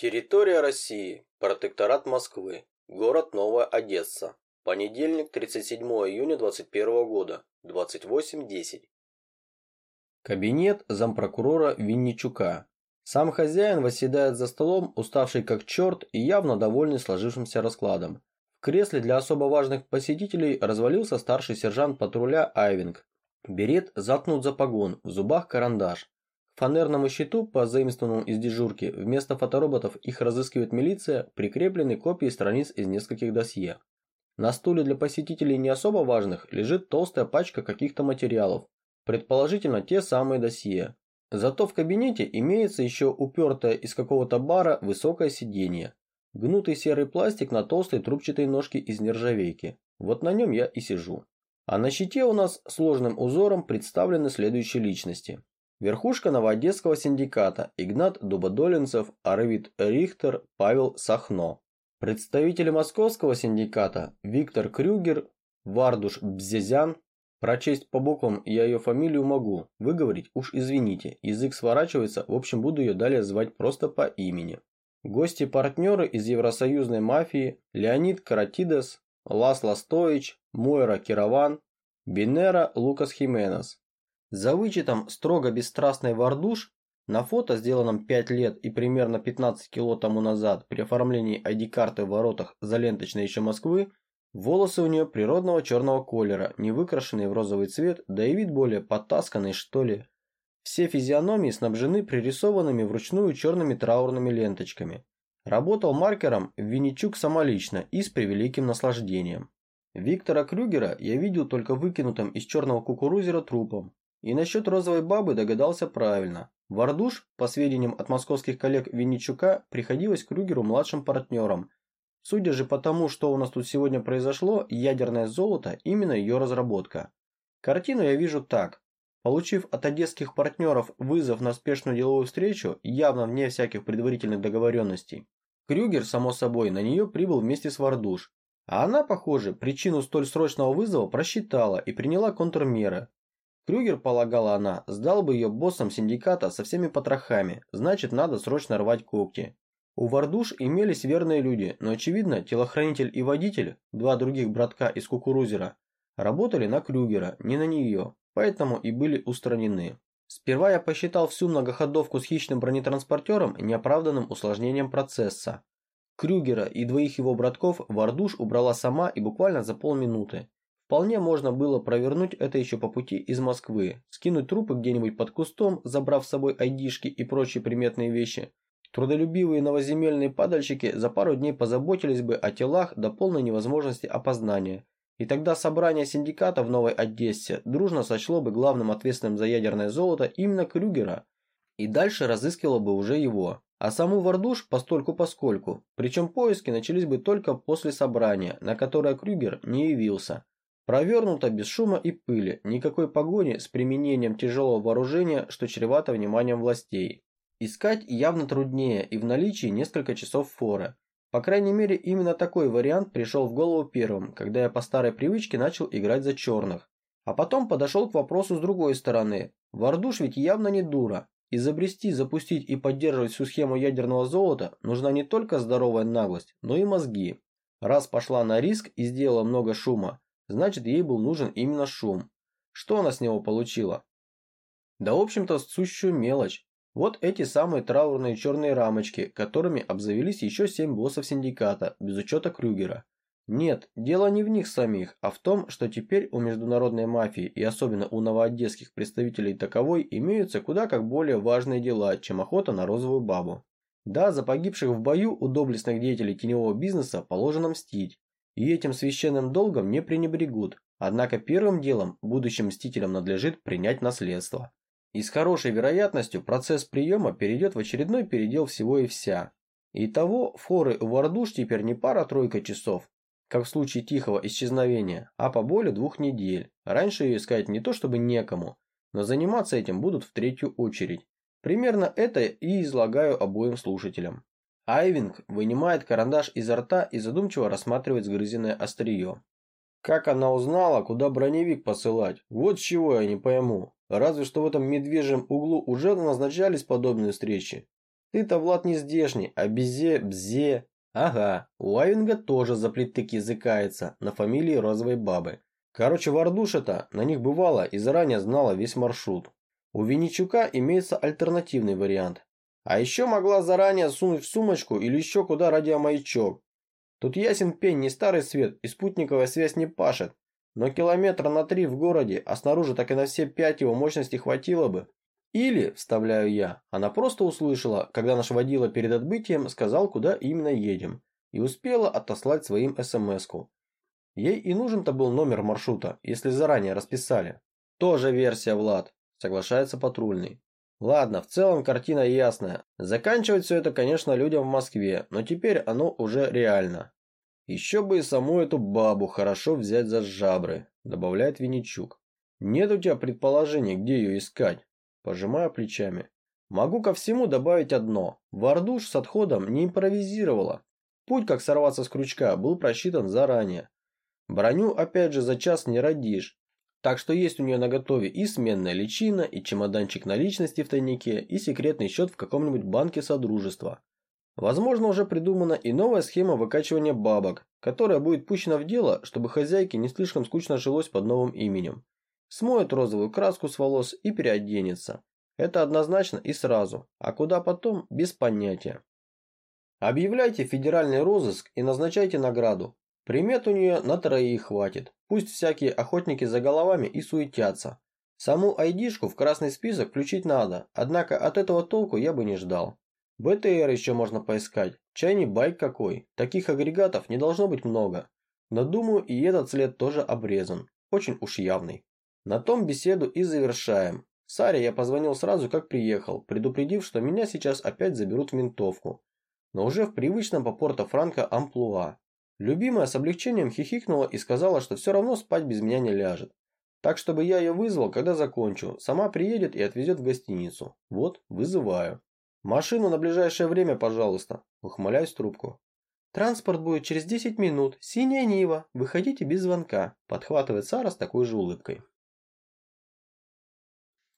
Территория России. Протекторат Москвы. Город Новая Одесса. Понедельник, 37 июня 2021 года. 28.10. Кабинет зампрокурора Винничука. Сам хозяин восседает за столом, уставший как черт и явно довольный сложившимся раскладом. В кресле для особо важных посетителей развалился старший сержант патруля Айвинг. Берет заткнут за погон, в зубах карандаш. Фанерному щиту, по заимствованному из дежурки, вместо фотороботов их разыскивает милиция, прикреплены копии страниц из нескольких досье. На стуле для посетителей не особо важных лежит толстая пачка каких-то материалов, предположительно те самые досье. Зато в кабинете имеется еще упертое из какого-то бара высокое сиденье. Гнутый серый пластик на толстой трубчатой ножке из нержавейки. Вот на нем я и сижу. А на щите у нас сложным узором представлены следующие личности. Верхушка Новоодесского синдиката Игнат Дубодолинцев, Арвид Рихтер, Павел Сахно. Представители Московского синдиката Виктор Крюгер, Вардуш Бзезян. Прочесть по буквам я ее фамилию могу, выговорить уж извините, язык сворачивается, в общем буду ее далее звать просто по имени. Гости-партнеры из евросоюзной мафии Леонид Каратидес, Ласло Стоич, Мойра Кирован, Бинера Лукас Хименес. За вычетом строго бесстрастной Вардуш на фото, сделанном 5 лет и примерно 15 кило тому назад при оформлении ID-карты в воротах за ленточной еще Москвы, волосы у нее природного черного колера, не выкрашенные в розовый цвет, да и вид более потасканный что ли. Все физиономии снабжены пририсованными вручную черными траурными ленточками. Работал маркером Винничук самолично и с превеликим наслаждением. Виктора Крюгера я видел только выкинутым из черного кукурузера трупом. И насчет розовой бабы догадался правильно. Вардуш, по сведениям от московских коллег Винничука, приходилось Крюгеру младшим партнером. Судя же по тому, что у нас тут сегодня произошло, ядерное золото – именно ее разработка. Картину я вижу так. Получив от одесских партнеров вызов на спешную деловую встречу, явно вне всяких предварительных договоренностей, Крюгер, само собой, на нее прибыл вместе с Вардуш, а она, похоже, причину столь срочного вызова просчитала и приняла контрмеры. Крюгер, полагала она, сдал бы ее боссом синдиката со всеми потрохами, значит надо срочно рвать когти. У Вардуш имелись верные люди, но очевидно телохранитель и водитель, два других братка из кукурузера, работали на Крюгера, не на нее, поэтому и были устранены. Сперва я посчитал всю многоходовку с хищным бронетранспортером неоправданным усложнением процесса. Крюгера и двоих его братков Вардуш убрала сама и буквально за полминуты. Вполне можно было провернуть это еще по пути из Москвы, скинуть трупы где-нибудь под кустом, забрав с собой айдишки и прочие приметные вещи. Трудолюбивые новоземельные падальщики за пару дней позаботились бы о телах до полной невозможности опознания – и тогда собрание синдиката в Новой Одессе дружно сочло бы главным ответственным за ядерное золото именно Крюгера, и дальше разыскивало бы уже его. А саму Вардуш постольку-поскольку, причем поиски начались бы только после собрания, на которое Крюгер не явился. Провернуто без шума и пыли, никакой погони с применением тяжелого вооружения, что чревато вниманием властей. Искать явно труднее и в наличии несколько часов форы. По крайней мере, именно такой вариант пришел в голову первым, когда я по старой привычке начал играть за черных. А потом подошел к вопросу с другой стороны. Вардуш ведь явно не дура. Изобрести, запустить и поддерживать всю схему ядерного золота нужна не только здоровая наглость, но и мозги. Раз пошла на риск и сделала много шума, значит ей был нужен именно шум. Что она с него получила? Да в общем-то сущую мелочь. Вот эти самые траурные черные рамочки, которыми обзавелись еще семь боссов синдиката, без учета Крюгера. Нет, дело не в них самих, а в том, что теперь у международной мафии и особенно у новоодесских представителей таковой имеются куда как более важные дела, чем охота на розовую бабу. Да, за погибших в бою у доблестных деятелей теневого бизнеса положено мстить, и этим священным долгом не пренебрегут, однако первым делом будущим мстителям надлежит принять наследство. И с хорошей вероятностью процесс приема перейдет в очередной передел всего и вся. Итого форы у Вардуш теперь не пара-тройка часов, как в случае тихого исчезновения, а по более двух недель. Раньше ее искать не то чтобы некому, но заниматься этим будут в третью очередь. Примерно это и излагаю обоим слушателям. Айвинг вынимает карандаш изо рта и задумчиво рассматривает сгрызенное острие. Как она узнала, куда броневик посылать? Вот чего я не пойму. Разве что в этом медвежьем углу уже назначались подобные встречи. Ты-то, Влад, не здешний, а Безе-Бзе. Ага, у Айвинга тоже заплетык языкается на фамилии розовой бабы. Короче, Вардуша-то на них бывала и заранее знала весь маршрут. У Винничука имеется альтернативный вариант. А еще могла заранее сунуть в сумочку или еще куда радиомаячок. Тут ясен пень, не старый свет, и спутниковая связь не пашет. Но километра на три в городе, а снаружи так и на все пять его мощности хватило бы. Или, вставляю я, она просто услышала, когда наш водила перед отбытием сказал, куда именно едем, и успела отослать своим СМС-ку. Ей и нужен-то был номер маршрута, если заранее расписали. Тоже версия, Влад, соглашается патрульный. Ладно, в целом картина ясная. Заканчивать все это, конечно, людям в Москве, но теперь оно уже реально. Еще бы и саму эту бабу хорошо взять за жабры, добавляет Винничук. Нет у тебя предположений, где ее искать? Пожимаю плечами. Могу ко всему добавить одно. Вардуш с отходом не импровизировала. Путь, как сорваться с крючка, был просчитан заранее. Броню, опять же, за час не родишь. Так что есть у нее на готове и сменная личина, и чемоданчик наличности в тайнике, и секретный счет в каком-нибудь банке Содружества. Возможно, уже придумана и новая схема выкачивания бабок, которая будет пущена в дело, чтобы хозяйке не слишком скучно жилось под новым именем. Смоет розовую краску с волос и переоденется. Это однозначно и сразу, а куда потом – без понятия. Объявляйте федеральный розыск и назначайте награду. Примет у нее на троих хватит. Пусть всякие охотники за головами и суетятся. Саму айдишку в красный список включить надо, однако от этого толку я бы не ждал. БТР еще можно поискать. Чай байк какой. Таких агрегатов не должно быть много. Но думаю и этот след тоже обрезан. Очень уж явный. На том беседу и завершаем. Саре я позвонил сразу, как приехал, предупредив, что меня сейчас опять заберут в ментовку. Но уже в привычном по Порто-Франко амплуа. Любимая с облегчением хихикнула и сказала, что все равно спать без меня не ляжет. Так, чтобы я ее вызвал, когда закончу. Сама приедет и отвезет в гостиницу. Вот, вызываю. Машину на ближайшее время, пожалуйста. Ухмыляюсь трубку. Транспорт будет через 10 минут. Синяя Нива. Выходите без звонка. Подхватывает Сара с такой же улыбкой.